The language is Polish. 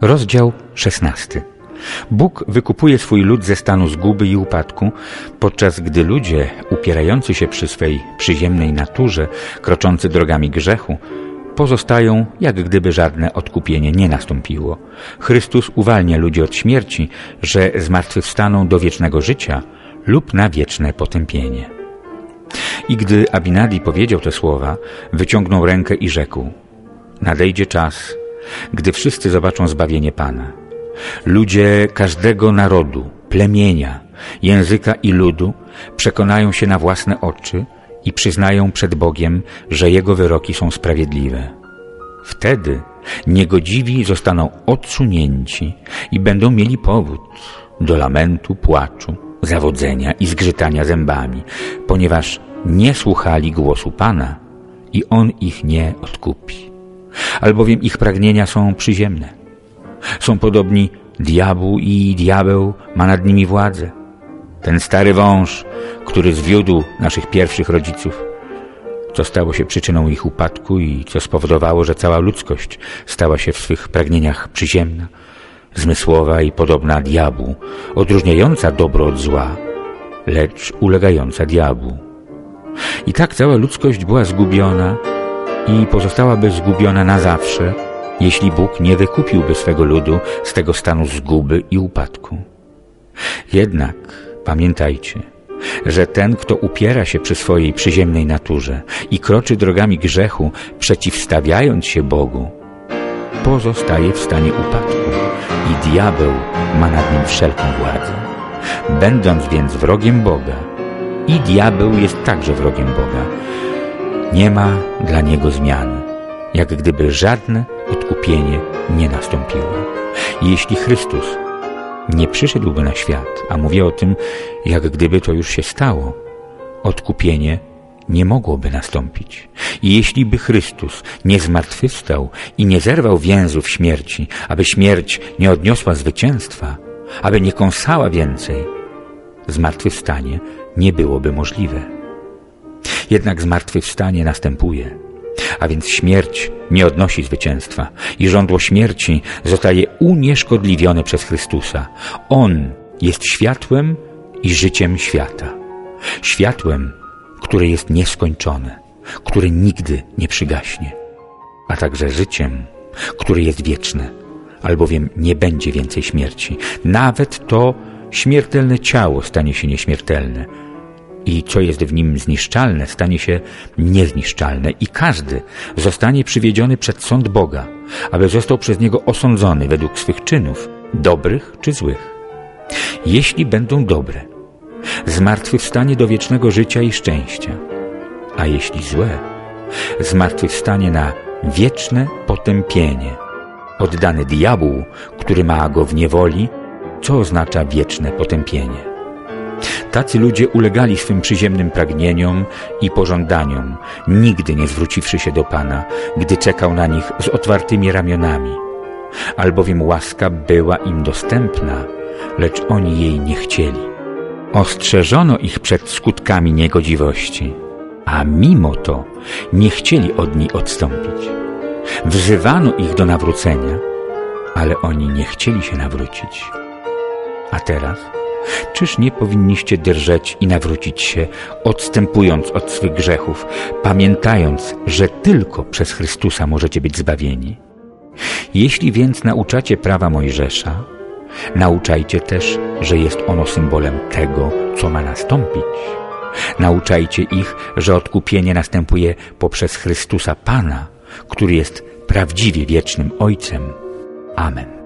Rozdział 16. Bóg wykupuje swój lud ze stanu zguby i upadku, podczas gdy ludzie upierający się przy swej przyziemnej naturze, kroczący drogami grzechu, pozostają, jak gdyby żadne odkupienie nie nastąpiło. Chrystus uwalnia ludzi od śmierci, że zmartwychwstaną do wiecznego życia lub na wieczne potępienie. I gdy Abinadi powiedział te słowa, wyciągnął rękę i rzekł Nadejdzie czas, gdy wszyscy zobaczą zbawienie Pana. Ludzie każdego narodu, plemienia, języka i ludu przekonają się na własne oczy i przyznają przed Bogiem, że Jego wyroki są sprawiedliwe. Wtedy niegodziwi zostaną odsunięci i będą mieli powód do lamentu, płaczu, zawodzenia i zgrzytania zębami, ponieważ nie słuchali głosu Pana i On ich nie odkupi. Albowiem ich pragnienia są przyziemne. Są podobni diabłu i diabeł ma nad nimi władzę. Ten stary wąż, który zwiódł naszych pierwszych rodziców, co stało się przyczyną ich upadku i co spowodowało, że cała ludzkość stała się w swych pragnieniach przyziemna, zmysłowa i podobna diabłu, odróżniająca dobro od zła, lecz ulegająca diabłu. I tak cała ludzkość była zgubiona i pozostałaby zgubiona na zawsze, jeśli Bóg nie wykupiłby swego ludu z tego stanu zguby i upadku. Jednak pamiętajcie, że ten, kto upiera się przy swojej przyziemnej naturze i kroczy drogami grzechu, przeciwstawiając się Bogu, pozostaje w stanie upadku i diabeł ma nad nim wszelką władzę. Będąc więc wrogiem Boga, i diabeł jest także wrogiem Boga, nie ma dla niego zmiany, jak gdyby żadne odkupienie nie nastąpiło. Jeśli Chrystus nie przyszedłby na świat, a mówię o tym, jak gdyby to już się stało, odkupienie nie mogłoby nastąpić. I jeśli by Chrystus nie zmartwychwstał i nie zerwał więzów śmierci, aby śmierć nie odniosła zwycięstwa, aby nie kąsała więcej, zmartwychwstanie nie byłoby możliwe. Jednak zmartwychwstanie następuje, a więc śmierć nie odnosi zwycięstwa i żądło śmierci zostaje unieszkodliwione przez Chrystusa. On jest światłem i życiem świata. Światłem, które jest nieskończone, które nigdy nie przygaśnie, a także życiem, które jest wieczne, albowiem nie będzie więcej śmierci. Nawet to śmiertelne ciało stanie się nieśmiertelne, i co jest w nim zniszczalne, stanie się niezniszczalne i każdy zostanie przywiedziony przed sąd Boga, aby został przez Niego osądzony według swych czynów, dobrych czy złych. Jeśli będą dobre, zmartwychwstanie do wiecznego życia i szczęścia, a jeśli złe, zmartwychwstanie na wieczne potępienie, oddany diabłu, który ma go w niewoli, co oznacza wieczne potępienie. Tacy ludzie ulegali swym przyziemnym pragnieniom i pożądaniom, nigdy nie zwróciwszy się do Pana, gdy czekał na nich z otwartymi ramionami. Albowiem łaska była im dostępna, lecz oni jej nie chcieli. Ostrzeżono ich przed skutkami niegodziwości, a mimo to nie chcieli od niej odstąpić. Wzywano ich do nawrócenia, ale oni nie chcieli się nawrócić. A teraz Czyż nie powinniście drżeć i nawrócić się, odstępując od swych grzechów, pamiętając, że tylko przez Chrystusa możecie być zbawieni? Jeśli więc nauczacie prawa Mojżesza, nauczajcie też, że jest ono symbolem tego, co ma nastąpić. Nauczajcie ich, że odkupienie następuje poprzez Chrystusa Pana, który jest prawdziwie wiecznym Ojcem. Amen.